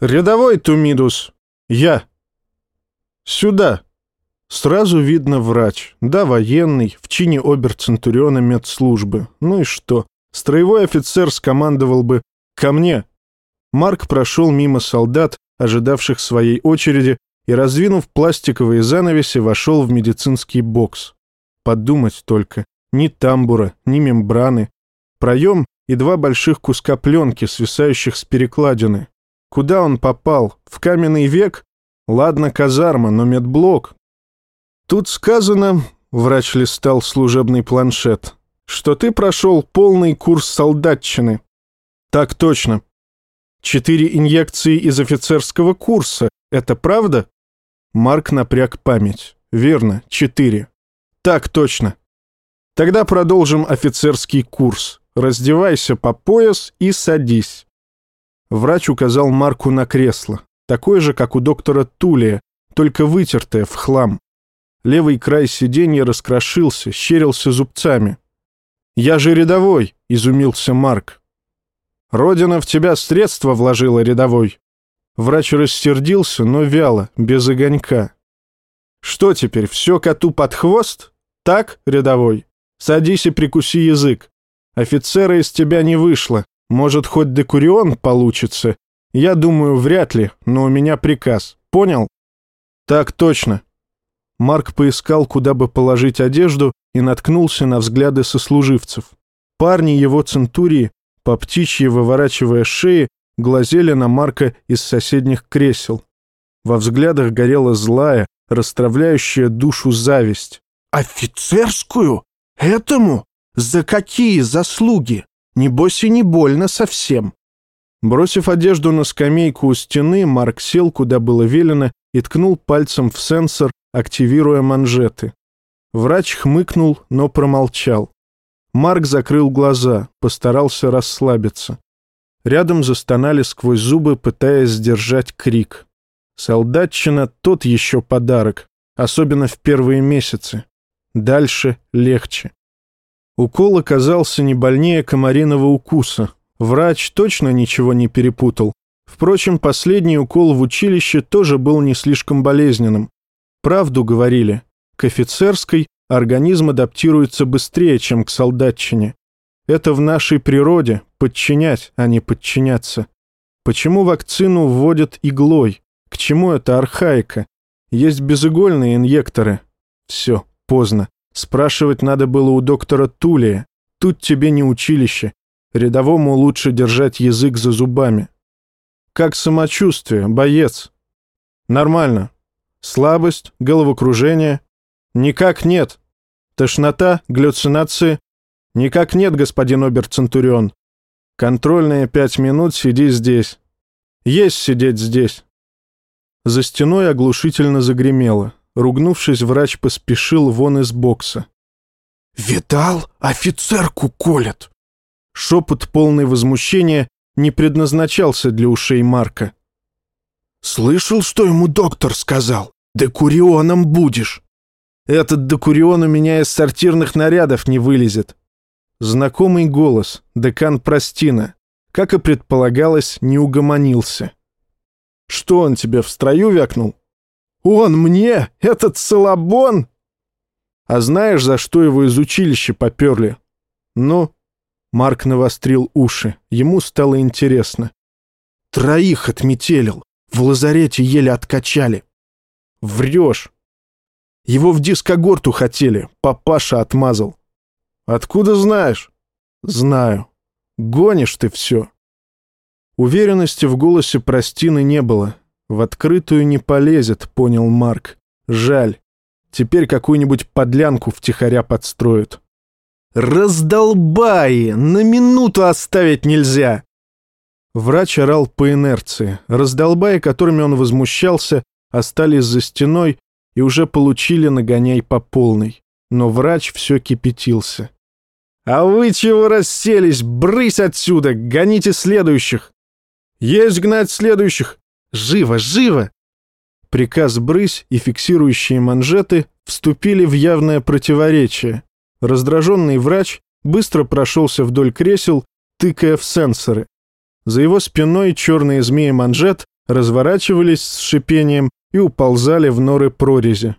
«Рядовой Тумидус! Я! Сюда!» Сразу видно врач. Да, военный, в чине обер-центуриона медслужбы. Ну и что? Строевой офицер скомандовал бы «Ко мне!». Марк прошел мимо солдат, ожидавших своей очереди, и, раздвинув пластиковые занавеси, вошел в медицинский бокс. Подумать только. Ни тамбура, ни мембраны. Проем и два больших куска пленки, свисающих с перекладины. Куда он попал? В каменный век? Ладно, казарма, но медблок. Тут сказано, врач листал служебный планшет, что ты прошел полный курс солдатчины. Так точно. Четыре инъекции из офицерского курса. Это правда? Марк напряг память. Верно, четыре. Так точно. Тогда продолжим офицерский курс. Раздевайся по пояс и садись. Врач указал Марку на кресло, такое же, как у доктора Тулия, только вытертое в хлам. Левый край сиденья раскрошился, щерился зубцами. «Я же рядовой!» — изумился Марк. «Родина в тебя средства вложила, рядовой!» Врач рассердился, но вяло, без огонька. «Что теперь, все коту под хвост? Так, рядовой? Садись и прикуси язык. Офицера из тебя не вышло, может, хоть декурион получится? Я думаю, вряд ли, но у меня приказ. Понял? Так точно. Марк поискал, куда бы положить одежду, и наткнулся на взгляды сослуживцев. Парни его центурии, по птичьи выворачивая шеи, глазели на Марка из соседних кресел. Во взглядах горела злая, расстравляющая душу зависть. «Офицерскую? Этому? За какие заслуги?» Небось и не больно совсем. Бросив одежду на скамейку у стены, Марк сел, куда было велено, и ткнул пальцем в сенсор, активируя манжеты. Врач хмыкнул, но промолчал. Марк закрыл глаза, постарался расслабиться. Рядом застонали сквозь зубы, пытаясь сдержать крик. Солдатчина — тот еще подарок, особенно в первые месяцы. Дальше легче. Укол оказался не больнее комариного укуса. Врач точно ничего не перепутал. Впрочем, последний укол в училище тоже был не слишком болезненным. Правду говорили. К офицерской организм адаптируется быстрее, чем к солдатчине. Это в нашей природе – подчинять, а не подчиняться. Почему вакцину вводят иглой? К чему это архаика? Есть безигольные инъекторы. Все, поздно. Спрашивать надо было у доктора Тулия. Тут тебе не училище. Рядовому лучше держать язык за зубами. Как самочувствие, боец? Нормально. Слабость, головокружение? Никак нет. Тошнота, галлюцинации? Никак нет, господин обер-центурион. Контрольные пять минут сиди здесь. Есть сидеть здесь. За стеной оглушительно загремело. Ругнувшись, врач поспешил вон из бокса. «Видал? Офицерку колят!» Шепот, полный возмущения, не предназначался для ушей Марка. «Слышал, что ему доктор сказал? Декурионом будешь!» «Этот декурион у меня из сортирных нарядов не вылезет!» Знакомый голос, декан Простина, как и предполагалось, не угомонился. «Что он тебе в строю вякнул?» Он мне? Этот Салабон? А знаешь, за что его из училища поперли? Ну? Марк навострил уши. Ему стало интересно. Троих отметелил. В лазарете еле откачали. Врешь. Его в дискогорту хотели. Папаша отмазал. Откуда знаешь? Знаю. Гонишь ты все. Уверенности в голосе Простины не было. В открытую не полезет, понял Марк. Жаль. Теперь какую-нибудь подлянку втихаря подстроят. «Раздолбай! На минуту оставить нельзя!» Врач орал по инерции. Раздолбаи, которыми он возмущался, остались за стеной и уже получили нагоняй по полной. Но врач все кипятился. «А вы чего расселись? Брысь отсюда! Гоните следующих!» «Есть гнать следующих! Живо, живо!» Приказ «брысь» и фиксирующие манжеты вступили в явное противоречие. Раздраженный врач быстро прошелся вдоль кресел, тыкая в сенсоры. За его спиной черные змеи манжет разворачивались с шипением и уползали в норы прорези.